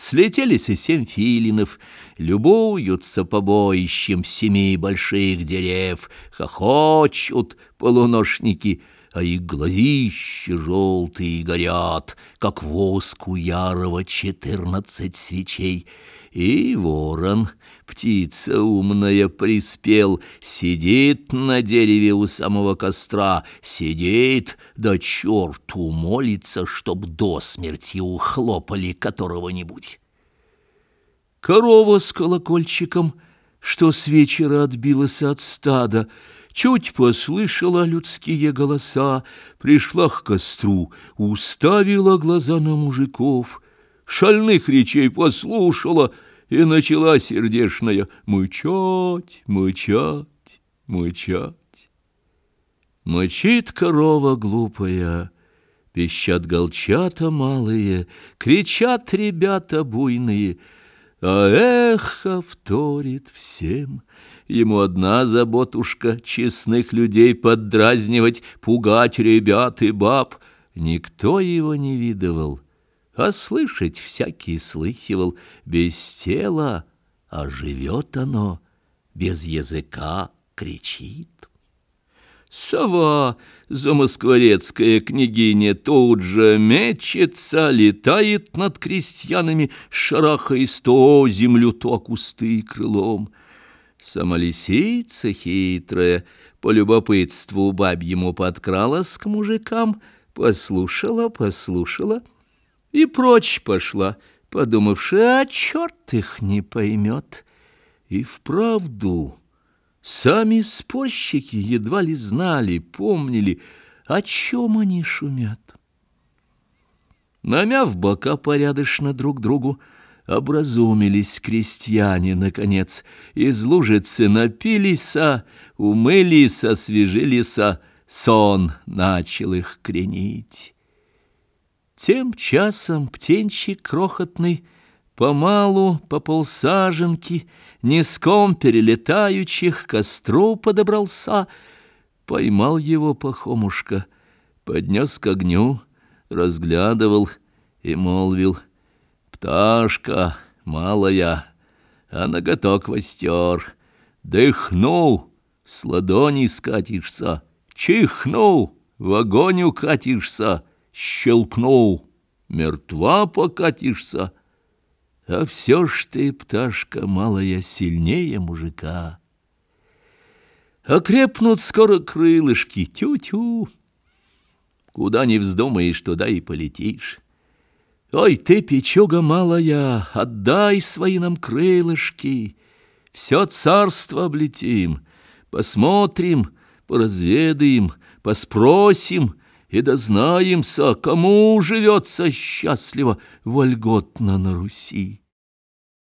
Слетелись и семь филинов, любуются побоищем семи больших дерев, хохочут полуношники, а их глазища желтые горят, как воску ярого четырнадцать свечей. И ворон, птица умная, приспел, сидит на дереве у самого костра, сидит, да черту молится, чтоб до смерти ухлопали которого-нибудь. Корова с колокольчиком, что с вечера отбилась от стада, чуть послышала людские голоса, пришла к костру, уставила глаза на мужиков, шальных речей послушала и начала сердешная мычать, мычать, мычать. Мычит корова глупая, пищат голчата малые, кричат ребята буйные, а эхо вторит всем — Ему одна заботушка честных людей поддразнивать, пугать ребят и баб. Никто его не видывал, а слышать всякий слыхивал. Без тела, а живет оно, без языка кричит. Сова, замоскворецкая княгиня, тут же мечется, летает над крестьянами, шарахаясь то землю, то кусты крылом. Сама лисица хитрая, по любопытству бабьему подкралась к мужикам, послушала, послушала и прочь пошла, подумавши, а черт их не поймет. И вправду сами спорщики едва ли знали, помнили, о чем они шумят. Намяв бока порядочно друг другу, Образумились крестьяне, наконец, из лужицы напилися, умылись, освежились, сон начал их кренить. Тем часом птенчик крохотный, помалу по полсаженки, низком перелетающих к костру подобрался, поймал его пахомушка, поднес к огню, разглядывал и молвил — Пташка малая, а ноготок востер. Дыхнул, с ладони скатишься, чихнул, в огонь укатишься, щелкнул, мертва покатишься. А все ж ты, пташка малая, сильнее мужика. Окрепнут скоро крылышки, тю-тю. Куда не вздумаешь, туда и полетишь. Ой, ты, печуга малая, отдай свои нам крылышки, Все царство облетим, посмотрим, поразведаем, поспросим И дознаемся, кому живется счастливо, вольготно на Руси.